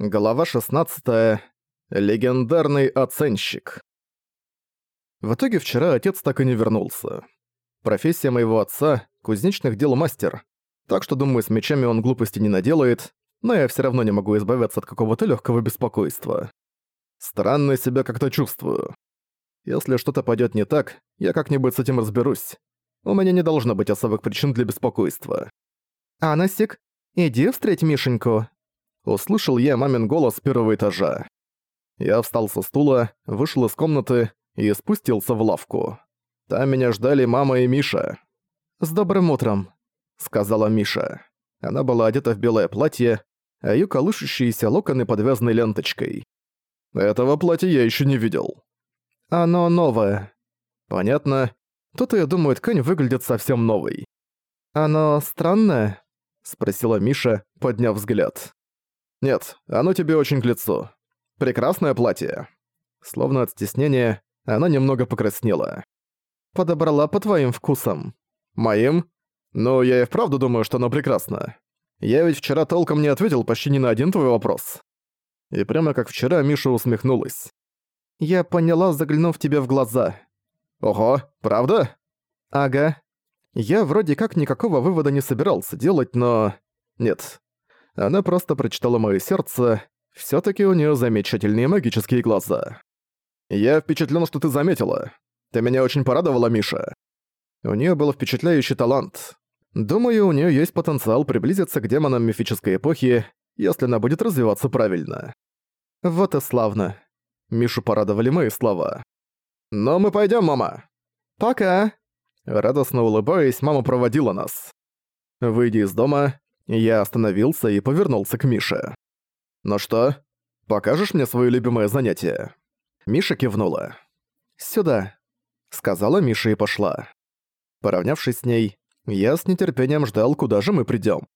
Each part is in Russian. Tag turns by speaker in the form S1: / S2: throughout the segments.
S1: Глава 16. Легендарный оценщик. В итоге вчера отец так и не вернулся. Профессия моего отца — кузнечных дел мастер, так что, думаю, с мечами он глупости не наделает, но я все равно не могу избавиться от какого-то легкого беспокойства. Странно себя как-то чувствую. Если что-то пойдет не так, я как-нибудь с этим разберусь. У меня не должно быть особых причин для беспокойства.
S2: «Анасик, иди встреть Мишеньку»,
S1: Услышал я мамин голос с первого этажа. Я встал со стула, вышел из комнаты и спустился в лавку. Там меня ждали мама и Миша.
S2: «С добрым утром», —
S1: сказала Миша. Она была одета в белое платье, а её колышущиеся локоны подвязаны ленточкой. Этого платья я ещё не видел.
S2: Оно новое.
S1: Понятно. Тут-то, я думаю, ткань выглядит совсем новой.
S2: Оно странное?
S1: Спросила Миша, подняв взгляд. «Нет, оно тебе очень к лицу. Прекрасное платье». Словно от стеснения, она немного покраснела.
S2: «Подобрала по твоим вкусам».
S1: «Моим? Ну, я и вправду думаю, что оно прекрасно. Я ведь вчера толком не ответил почти ни на один твой вопрос». И прямо как вчера Миша усмехнулась.
S2: «Я поняла, заглянув тебе в глаза».
S1: «Ого, правда?»
S2: «Ага. Я вроде как никакого вывода не собирался делать, но...
S1: Нет, она просто прочитала моё сердце. Всё-таки у неё замечательные магические глаза. «Я впечатлен, что ты заметила. Ты меня очень порадовала, Миша». У неё был впечатляющий талант. Думаю, у неё есть потенциал приблизиться к демонам мифической эпохи, если она будет развиваться правильно.
S2: Вот и славно.
S1: Мишу порадовали мои слова. «Но мы пойдём, мама!»
S2: «Пока!»
S1: Радостно улыбаясь, мама проводила нас. Выйдя из дома, я остановился и повернулся к Мише. «Ну что, покажешь мне своё любимое занятие?» Миша кивнула.
S2: «Сюда», — сказала Миша и пошла.
S1: Поравнявшись с ней, я с нетерпением ждал, куда же мы придём.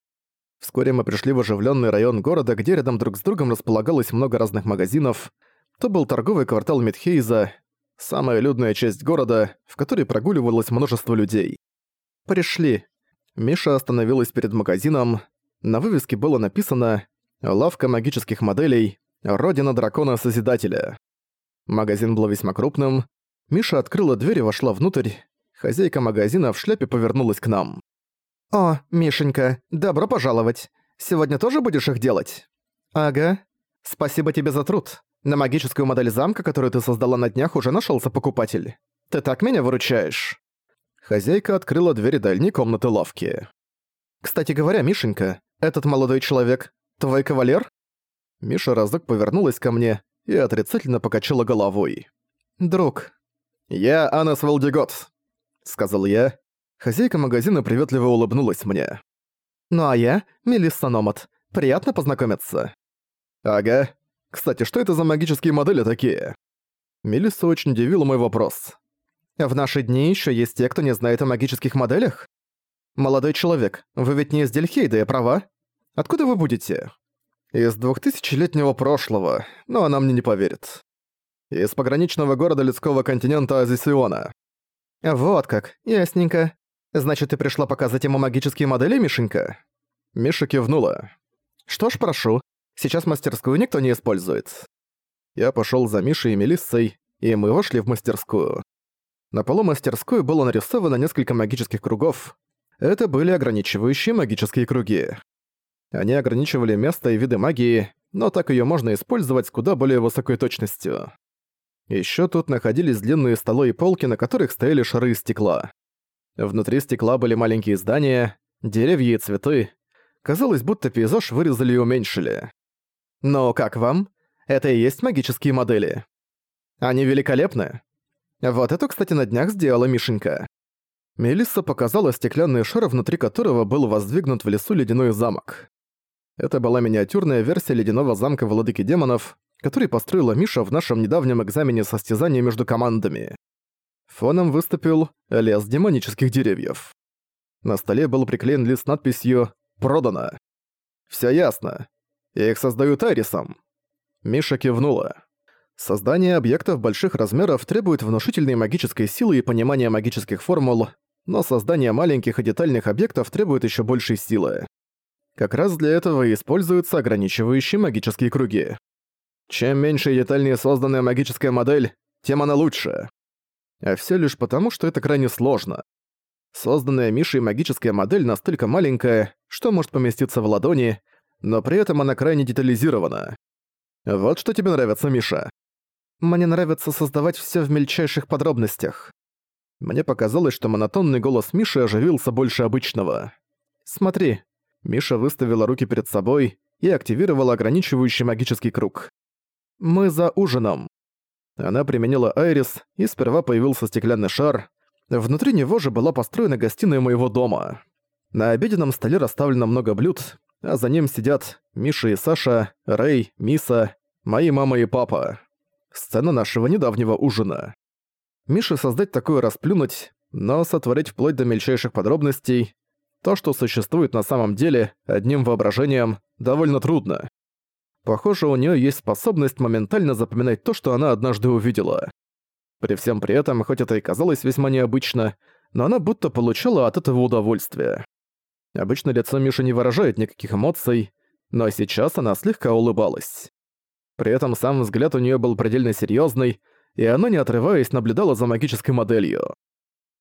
S1: Вскоре мы пришли в оживлённый район города, где рядом друг с другом располагалось много разных магазинов. То был торговый квартал Мидхейза, самая людная часть города, в которой прогуливалось множество людей.
S2: «Пришли»,
S1: Миша остановилась перед магазином. На вывеске было написано «Лавка магических моделей. Родина Дракона-Созидателя». Магазин был весьма крупным. Миша открыла дверь и вошла внутрь. Хозяйка магазина в шляпе повернулась к нам.
S2: «О, Мишенька, добро пожаловать. Сегодня тоже будешь их делать?» «Ага. Спасибо тебе за труд. На магическую модель замка, которую ты создала на днях, уже нашелся покупатель. Ты так меня выручаешь».
S1: Хозяйка открыла двери дальней комнаты лавки.
S2: «Кстати говоря, Мишенька, этот молодой человек — твой кавалер?»
S1: Миша разок повернулась ко мне и отрицательно покачала головой.
S2: «Друг».
S1: «Я Анас Валдигот», — сказал я. Хозяйка магазина приветливо улыбнулась мне.
S2: «Ну а я — Мелисса Номад. Приятно познакомиться».
S1: «Ага. Кстати, что это за магические модели такие?» Мелисса очень удивила мой вопрос.
S2: В наши дни еще есть те, кто не знает о магических моделях? Молодой человек, вы ведь не из Дельхейда, я права? Откуда вы будете?
S1: Из двухтысячелетнего прошлого, но она мне не поверит. Из пограничного города людского континента Азисиона.
S2: Вот как, ясненько. Значит, ты пришла показать ему магические модели, Мишенька?
S1: Миша кивнула.
S2: Что ж, прошу. Сейчас мастерскую никто не использует.
S1: Я пошёл за Мишей и Мелиссой, и мы вошли в мастерскую. На полу мастерской было нарисовано несколько магических кругов. Это были ограничивающие магические круги. Они ограничивали место и виды магии, но так её можно использовать с куда более высокой точностью. Ещё тут находились длинные столы и полки, на которых стояли шары из стекла. Внутри стекла были маленькие здания, деревья и цветы. Казалось, будто пейзаж вырезали и уменьшили.
S2: Но как вам? Это и есть магические модели. Они великолепны. Вот это, кстати, на днях сделала Мишенька.
S1: Мелисса показала стеклянный шар, внутри которого был воздвигнут в лесу ледяной замок. Это была миниатюрная версия ледяного замка Владыки Демонов, который построила Миша в нашем недавнем экзамене состязания между командами. Фоном выступил лес демонических деревьев. На столе был приклеен лист с надписью «Продано». Всё ясно. Их создают Айрисом. Миша кивнула. Создание объектов больших размеров требует внушительной магической силы и понимания магических формул, но создание маленьких и детальных объектов требует еще большей силы. Как раз для этого и используются ограничивающие магические круги. Чем меньше и детальнее созданная магическая модель, тем она лучше. А все лишь потому, что это крайне сложно. Созданная Мишей магическая модель настолько маленькая, что может поместиться в ладони, но при этом она крайне детализирована. Вот что тебе нравится, Миша.
S2: Мне нравится создавать все в мельчайших подробностях.
S1: Мне показалось, что монотонный голос Миши оживился больше обычного.
S2: Смотри.
S1: Миша выставила руки перед собой и активировала ограничивающий магический круг.
S2: Мы за ужином.
S1: Она применила Айрис, и сперва появился стеклянный шар. Внутри него же была построена гостиная моего дома. На обеденном столе расставлено много блюд, а за ним сидят Миша и Саша, Рэй, Миса, мои мама и папа. Сцена нашего недавнего ужина. Мише создать такое расплюнуть, но сотворить вплоть до мельчайших подробностей то, что существует на самом деле, одним воображением, довольно трудно. Похоже, у нее есть способность моментально запоминать то, что она однажды увидела. При всем при этом, хоть это и казалось весьма необычно, но она будто получала от этого удовольствие. Обычно лицо Миши не выражает никаких эмоций, но сейчас она слегка улыбалась. При этом сам взгляд у нее был предельно серьезный, и она, не отрываясь, наблюдала за магической моделью.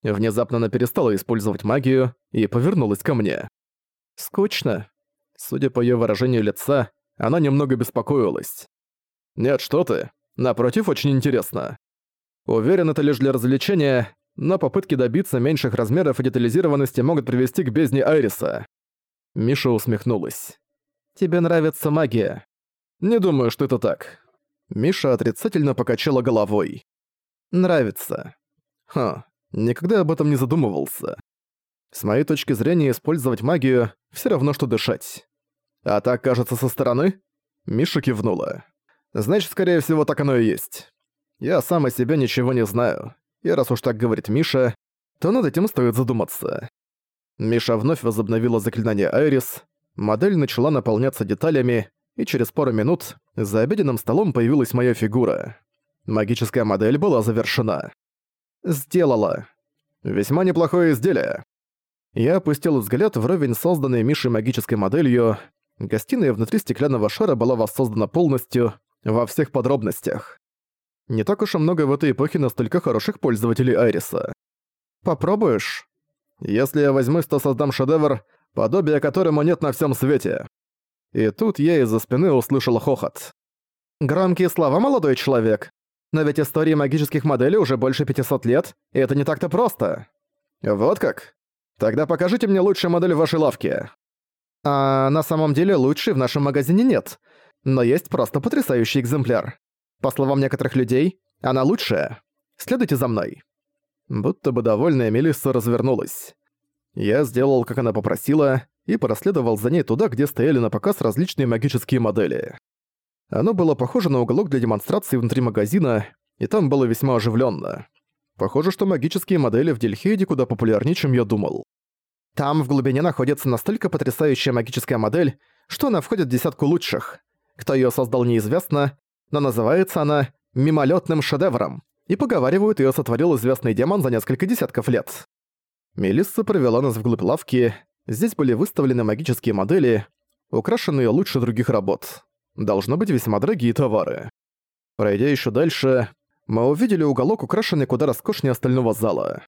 S1: Внезапно она перестала использовать магию и повернулась ко мне. Скучно. Судя по ее выражению лица, она немного беспокоилась. «Нет, что ты. Напротив, очень интересно. Уверен, это лишь для развлечения, но попытки добиться меньших размеров и детализированности могут привести к бездне Айриса». Миша усмехнулась.
S2: «Тебе нравится магия?»
S1: «Не думаю, что это так». Миша отрицательно покачала головой. «Нравится». «Ха, никогда об этом не задумывался. С моей точки зрения, использовать магию — все равно, что дышать. А так кажется со стороны?» Миша кивнула. «Значит, скорее всего, так оно и есть. Я сам о себе ничего не знаю. И раз уж так говорит Миша, то над этим стоит задуматься». Миша вновь возобновила заклинание Айрис, модель начала наполняться деталями, и через пару минут за обеденным столом появилась моя фигура. Магическая модель была завершена. «Сделала. Весьма неплохое изделие». Я опустил взгляд вровень созданной Мишей магической моделью, Гостиная внутри стеклянного шара была воссоздана полностью, во всех подробностях. Не так уж и много в этой эпохе настолько хороших пользователей Айриса. Попробуешь? Если я возьмусь, то создам шедевр, подобия которому нет на всем свете. И тут я из-за спины услышал хохот. Громкие слова, молодой человек. Но ведь истории магических моделей уже больше 500 лет, и это не так-то просто. Вот как? Тогда покажите мне лучшую модель в вашей лавке. А на самом деле лучшей в нашем магазине нет. Но есть просто потрясающий экземпляр. По словам некоторых людей, она лучшая. Следуйте за мной». Будто бы довольная Мелисса развернулась. Я сделал, как она попросила, и проследовал за ней туда, где стояли на показ различные магические модели. Оно было похоже на уголок для демонстрации внутри магазина, и там было весьма оживленно. Похоже, что магические модели в Дельхейде куда популярнее, чем я думал. Там в глубине находится настолько потрясающая магическая модель, что она входит в десятку лучших. Кто её создал неизвестно, но называется она «мимолетным шедевром», и поговаривают, её сотворил известный демон за несколько десятков лет. Мелисса провела нас вглубь лавки, здесь были выставлены магические модели, украшенные лучше других работ. Должно быть весьма дорогие товары. Пройдя ещё дальше, мы увидели уголок, украшенный куда роскошнее остального зала.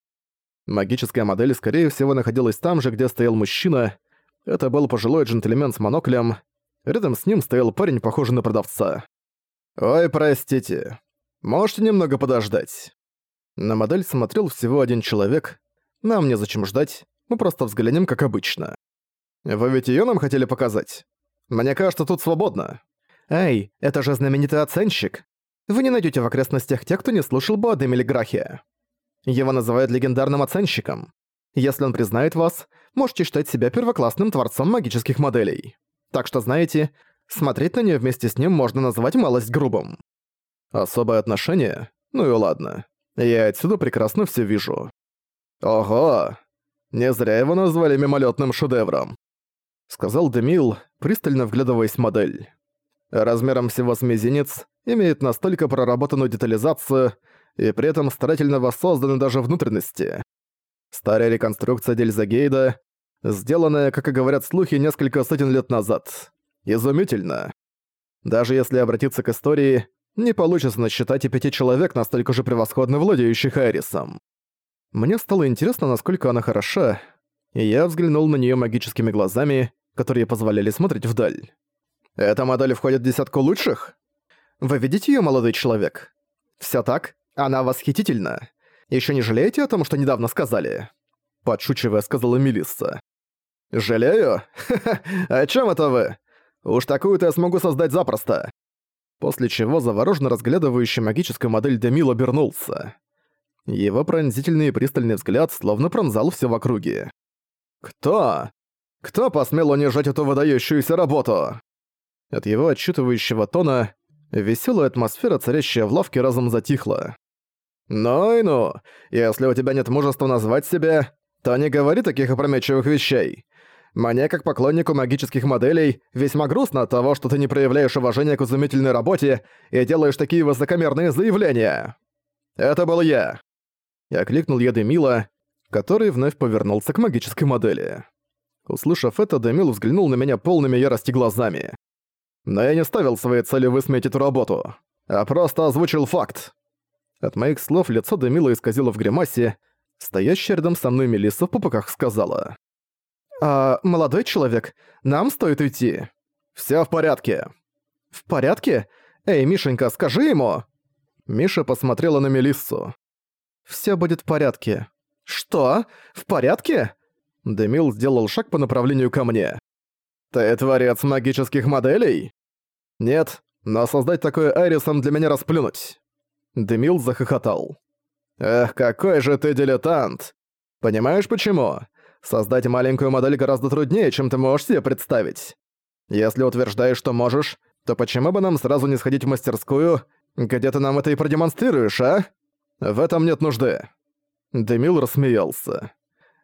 S1: Магическая модель, скорее всего, находилась там же, где стоял мужчина. Это был пожилой джентльмен с моноклем. Рядом с ним стоял парень, похожий на продавца. «Ой, простите. Можете немного подождать?» На модель смотрел всего один человек. Нам незачем ждать, мы просто взглянем, как обычно. Вы ведь её нам хотели показать? Мне кажется, тут свободно. Эй, это же знаменитый оценщик. Вы не найдёте в окрестностях тех, кто не слушал бы о Демиле. Его называют легендарным оценщиком. Если он признает вас, можете считать себя первоклассным творцом магических моделей. Так что, знаете, смотреть на неё вместе с ним можно назвать малость грубым. Особое отношение? Ну и ладно. Я отсюда прекрасно всё вижу. Ого! Не зря его назвали мимолетным шедевром. Сказал Демил, пристально вглядываясь в модель. Размером всего с мизинец, имеет настолько проработанную детализацию, и при этом старательно воссозданы даже внутренности. Старая реконструкция Дельзагейда Сделанное, как и говорят слухи, несколько сотен лет назад. Изумительно. Даже если обратиться к истории, не получится насчитать и пяти человек, настолько же превосходно владеющих Айрисом. Мне стало интересно, насколько она хороша, и я взглянул на неё магическими глазами, которые позволяли смотреть вдаль. «Эта модель входит в десятку лучших?» «Вы видите её, молодой человек?» «Всё так? Она восхитительна. Ещё не жалеете о том, что недавно сказали?» Подшучивая, сказала Мелисса. «Жалею? Ха-ха, о чём это вы? Уж такую-то я смогу создать запросто!» После чего завороженно разглядывающий магическую модель Демил обернулся. Его пронзительный и пристальный взгляд словно пронзал все в округе. «Кто? Кто посмел унижать эту выдающуюся работу?» От его отчитывающего тона веселая атмосфера, царящая в лавке, разом затихла. «Ну и ну, если у тебя нет мужества назвать себя, то не говори таких опрометчивых вещей. Мне, как поклоннику магических моделей, весьма грустно от того, что ты не проявляешь уважения к изумительной работе и делаешь такие высокомерные заявления. Это был я. Я кликнул я Демила, который вновь повернулся к магической модели. Услышав это, Демил взглянул на меня полными ярости глазами. Но я не ставил своей цели высмеять эту работу, а просто озвучил факт. От моих слов лицо Демила исказило в гримасе, стоящая рядом со мной Мелисса в попыках сказала. «А, молодой человек, нам стоит уйти». «Всё в порядке». «В порядке? Эй, Мишенька, скажи ему!» Миша посмотрела на Мелиссу. «Всё будет в порядке». «Что? В порядке?» Демил сделал шаг по направлению ко мне. «Ты творец магических моделей?» «Нет, но создать такое Айрисом для меня расплюнуть». Демил захохотал. «Эх, какой же ты дилетант! Понимаешь почему? Создать маленькую модель гораздо труднее, чем ты можешь себе представить. Если утверждаешь, что можешь, то почему бы нам сразу не сходить в мастерскую, где ты нам это и продемонстрируешь, а? В этом нет нужды». Демил рассмеялся.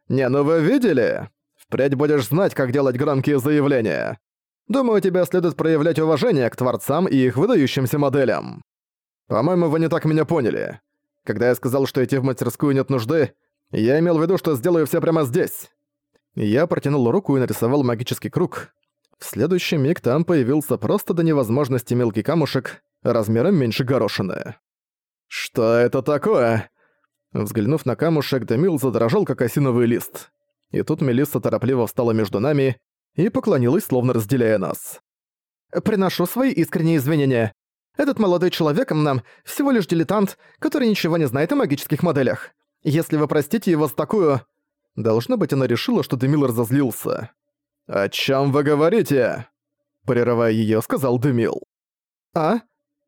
S1: «Не, ну вы видели? Впредь будешь знать, как делать громкие заявления. Думаю, тебе следует проявлять уважение к творцам и их выдающимся моделям. По-моему, вы не так меня поняли. Когда я сказал, что идти в мастерскую нет нужды, я имел в виду, что сделаю все прямо здесь. Я протянул руку и нарисовал магический круг. В следующий миг там появился просто до невозможности мелкий камушек, размером меньше горошины. «Что это такое?» Взглянув на камушек, Демил задрожал, как осиновый лист. И тут Мелисса торопливо встала между нами и поклонилась, словно разделяя нас. «Приношу свои искренние извинения. Этот молодой человек нам всего лишь дилетант, который ничего не знает о магических моделях. Если вы простите его за такую...» Должно быть, она решила, что Демил разозлился. «О чем вы говорите?» Прерывая ее, сказал Демил. «А?»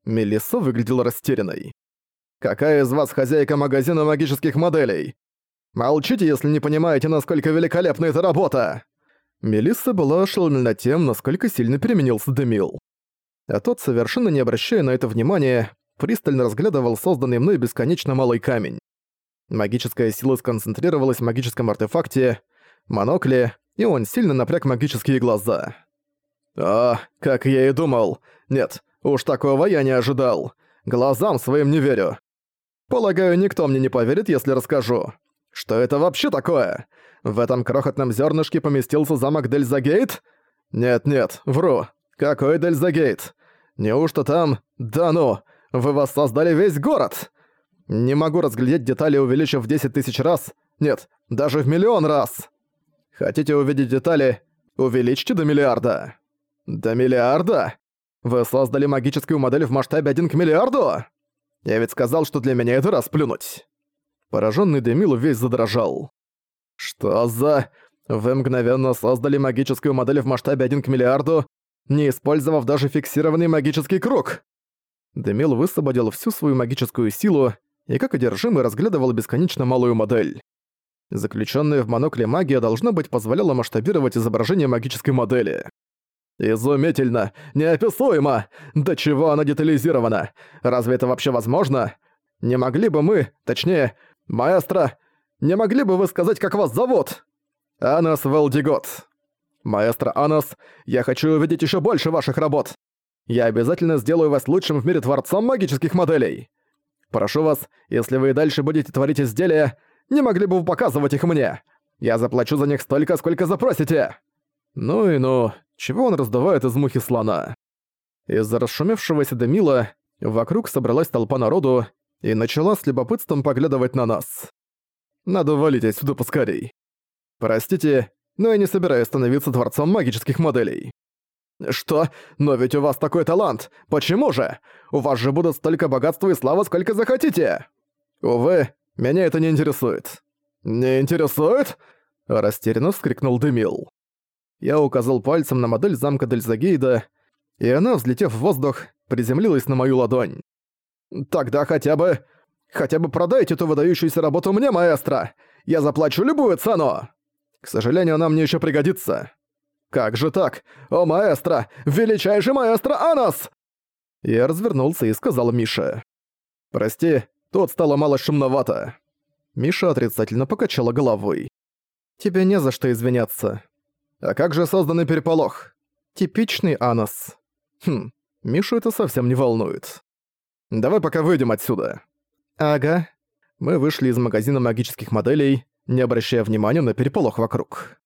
S1: Мелисса выглядела растерянной. «Какая из вас хозяйка магазина магических моделей? Молчите, если не понимаете, насколько великолепна эта работа!» Мелисса была ошеломлена тем, насколько сильно переменился Демил. А тот, совершенно не обращая на это внимания, пристально разглядывал созданный мной бесконечно малый камень. Магическая сила сконцентрировалась в магическом артефакте, монокле, и он сильно напряг магические глаза. «А, как я и думал. Нет, уж такого я не ожидал. Глазам своим не верю. Полагаю, никто мне не поверит, если расскажу. Что это вообще такое? В этом крохотном зернышке поместился замок Дельзагейт? Нет-нет, вру. Какой Дельзагейт? Неужто там... Да ну, вы воссоздали весь город? Не могу разглядеть детали, увеличив в 10 тысяч раз. Нет, даже в миллион раз. Хотите увидеть детали? Увеличьте до миллиарда. До миллиарда? Вы создали магическую модель в масштабе 1 к миллиарду? Я ведь сказал, что для меня это расплюнуть. Пораженный Демил весь задрожал. Что за... Вы мгновенно создали магическую модель в масштабе 1 к миллиарду, не использовав даже фиксированный магический круг. Демил высвободил всю свою магическую силу и как одержимый разглядывал бесконечно малую модель. Заключенная в монокле магия, должна быть, позволяла масштабировать изображение магической модели. «Изумительно! Неописуемо! До чего она детализирована? Разве это вообще возможно? Не могли бы мы, точнее, маэстро, не могли бы вы сказать, как вас зовут?» «Анас Валдигот». «Маэстро Анас, я хочу увидеть еще больше ваших работ. Я обязательно сделаю вас лучшим в мире творцом магических моделей. Прошу вас, если вы и дальше будете творить изделия, не могли бы вы показывать их мне? Я заплачу за них столько, сколько запросите!» Ну и ну, чего он раздувает из мухи слона? Из-за расшумевшегося дымила вокруг собралась толпа народу и начала с любопытством поглядывать на нас. Надо валить отсюда поскорей. Простите, но я не собираюсь становиться дворцом магических моделей. Что? Но ведь у вас такой талант. Почему же? У вас же будут столько богатства и славы, сколько захотите. Увы, меня это не интересует. Не интересует? Растерянно вскрикнул Демил. Я указал пальцем на модель замка Дельзагейда, и она, взлетев в воздух, приземлилась на мою ладонь. «Тогда хотя бы... хотя бы продайте эту выдающуюся работу мне, маэстро! Я заплачу любую цену!» «К сожалению, она мне еще пригодится». «Как же так? О, маэстро! Величайший маэстро Анас!» Я развернулся и сказал Мише. «Прости, тут стало мало шумновато». Миша отрицательно покачала головой. «Тебе не за что извиняться. А как же созданный переполох? Типичный Анас. Хм, Мишу это совсем не волнует. Давай пока выйдем отсюда. Ага. Мы вышли из магазина магических моделей, не обращая внимания на переполох вокруг.